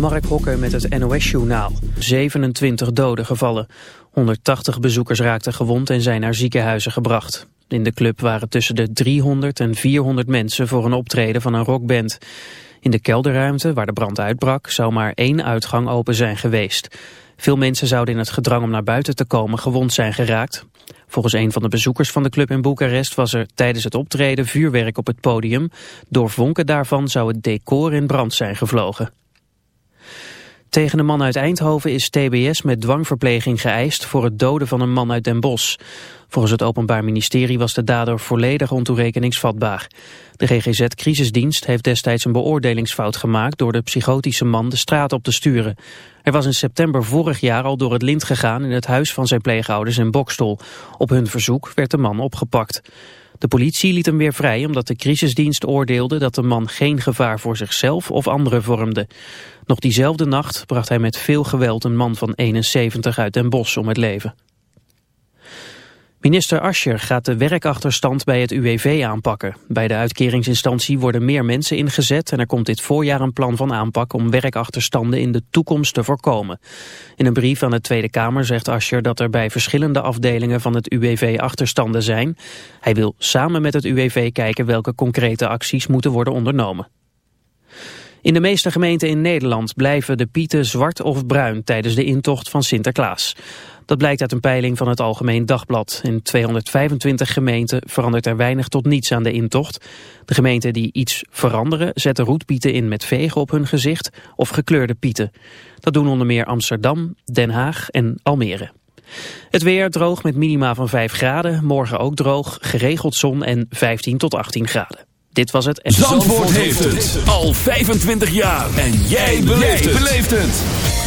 Mark Hokker met het NOS-journaal. 27 doden gevallen. 180 bezoekers raakten gewond en zijn naar ziekenhuizen gebracht. In de club waren tussen de 300 en 400 mensen voor een optreden van een rockband. In de kelderruimte, waar de brand uitbrak, zou maar één uitgang open zijn geweest. Veel mensen zouden in het gedrang om naar buiten te komen gewond zijn geraakt. Volgens een van de bezoekers van de club in Boekarest was er tijdens het optreden vuurwerk op het podium. Door vonken daarvan zou het decor in brand zijn gevlogen. Tegen een man uit Eindhoven is TBS met dwangverpleging geëist voor het doden van een man uit Den Bosch. Volgens het Openbaar Ministerie was de dader volledig ontoerekeningsvatbaar. De GGZ-crisisdienst heeft destijds een beoordelingsfout gemaakt door de psychotische man de straat op te sturen. Er was in september vorig jaar al door het lint gegaan in het huis van zijn pleegouders in Bokstol. Op hun verzoek werd de man opgepakt. De politie liet hem weer vrij omdat de crisisdienst oordeelde dat de man geen gevaar voor zichzelf of anderen vormde. Nog diezelfde nacht bracht hij met veel geweld een man van 71 uit Den Bosch om het leven. Minister Ascher gaat de werkachterstand bij het UWV aanpakken. Bij de uitkeringsinstantie worden meer mensen ingezet en er komt dit voorjaar een plan van aanpak om werkachterstanden in de toekomst te voorkomen. In een brief aan de Tweede Kamer zegt Ascher dat er bij verschillende afdelingen van het UWV achterstanden zijn. Hij wil samen met het UWV kijken welke concrete acties moeten worden ondernomen. In de meeste gemeenten in Nederland blijven de pieten zwart of bruin tijdens de intocht van Sinterklaas. Dat blijkt uit een peiling van het Algemeen Dagblad. In 225 gemeenten verandert er weinig tot niets aan de intocht. De gemeenten die iets veranderen zetten roetpieten in met vegen op hun gezicht of gekleurde pieten. Dat doen onder meer Amsterdam, Den Haag en Almere. Het weer droog met minima van 5 graden, morgen ook droog, geregeld zon en 15 tot 18 graden. Dit was het. Zandvoort, Zandvoort heeft het al 25 jaar. En jij beleeft het.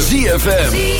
ZFM.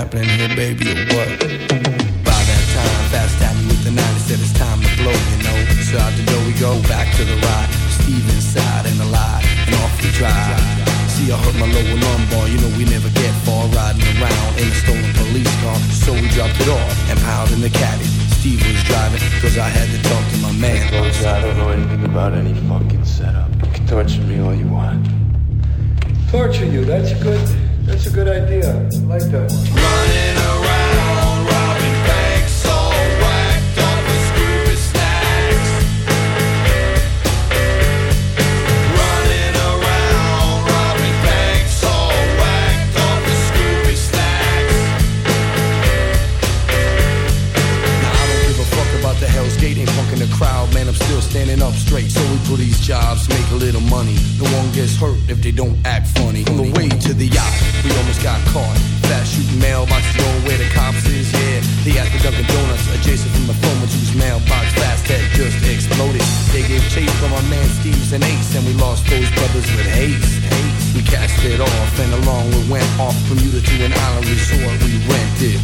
happening. ripped it off, and along we went off from Bermuda to an island resort we rented.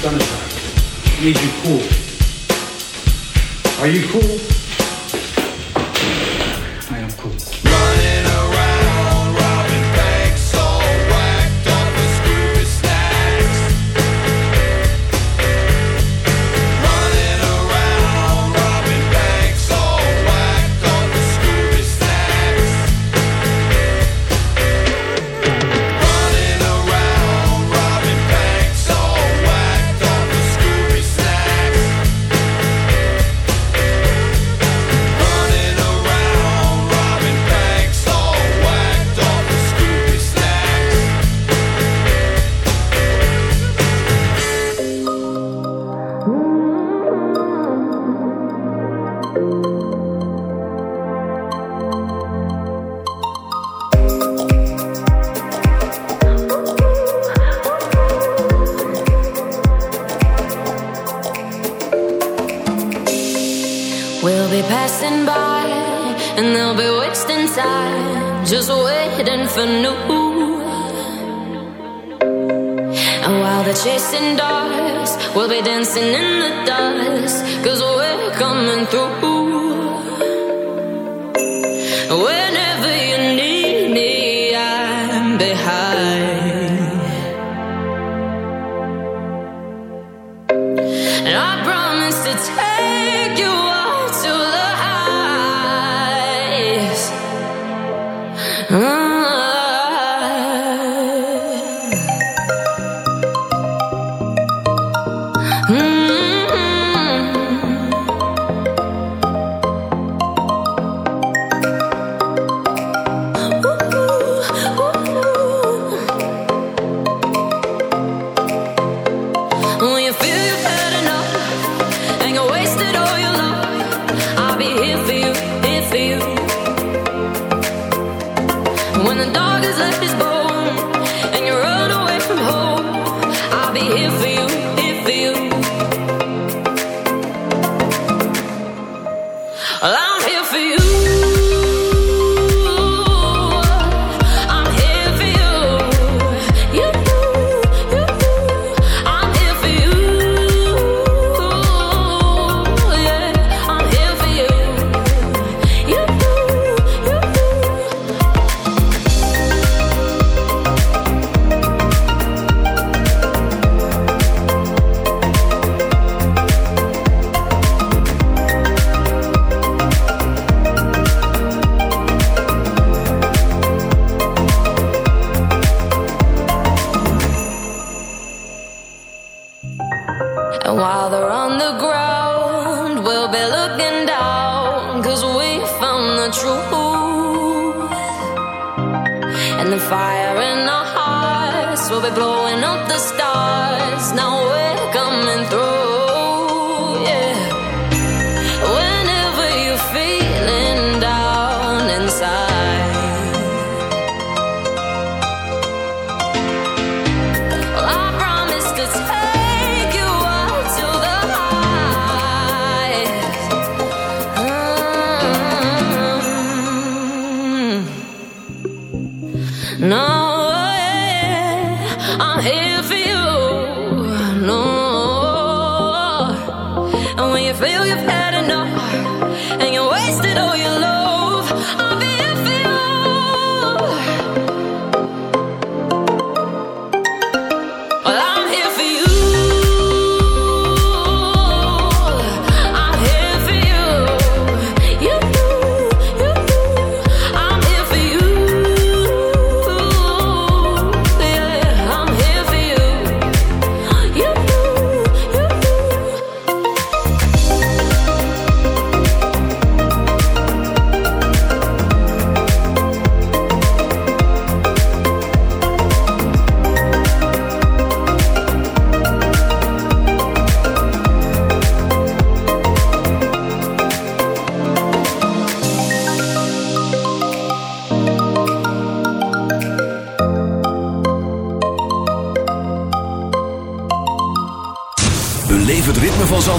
Sunshine, need you cool. Are you cool? Eh, eh, feel your pain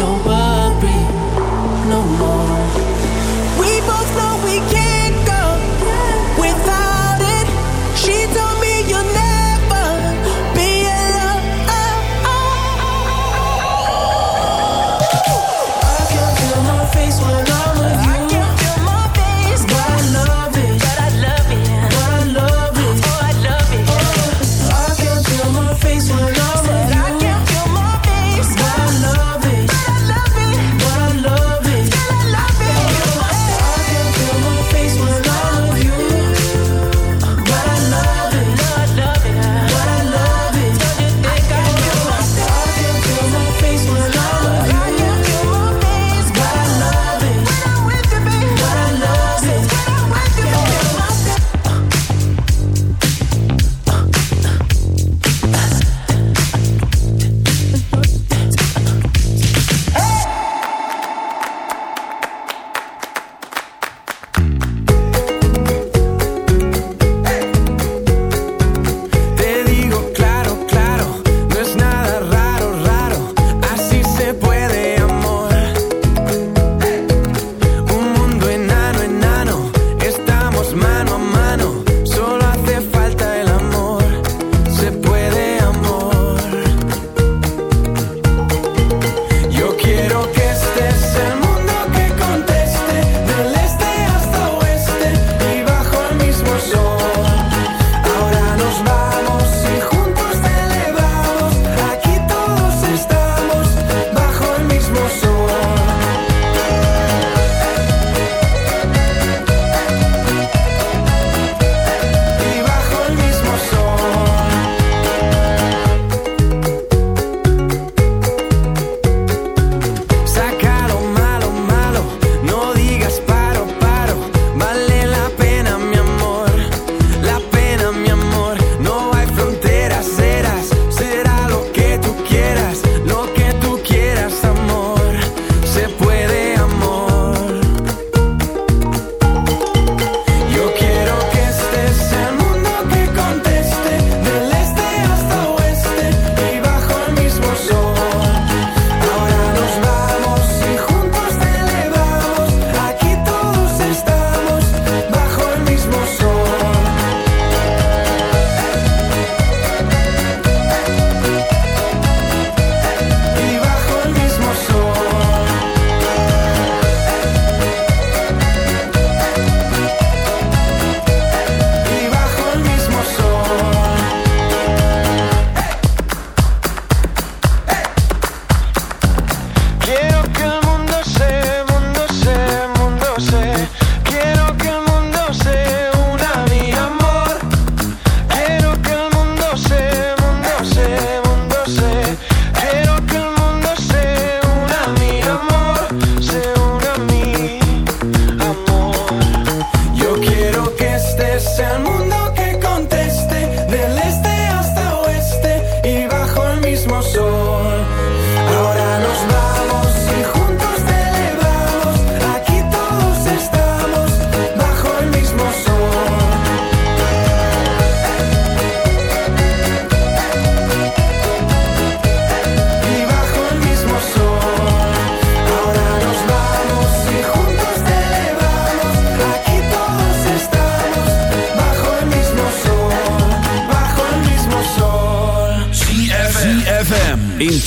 don't worry.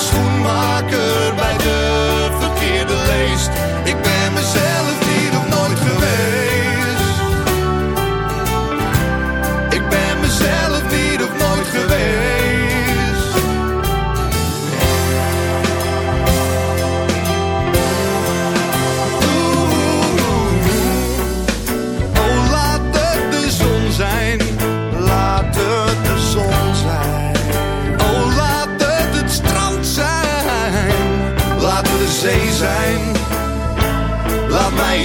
Ik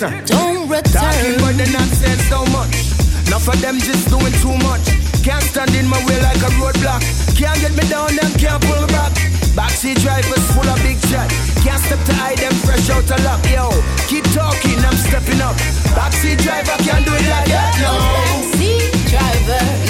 Don't return. Talking about the nonsense so much. Enough of them just doing too much. Can't stand in my way like a roadblock. Can't get me down, them can't pull back. Backseat drivers full of big chat. Can't step to hide them fresh out of luck. Yo, keep talking, I'm stepping up. Backseat driver can't do it like that. No. Backseat driver.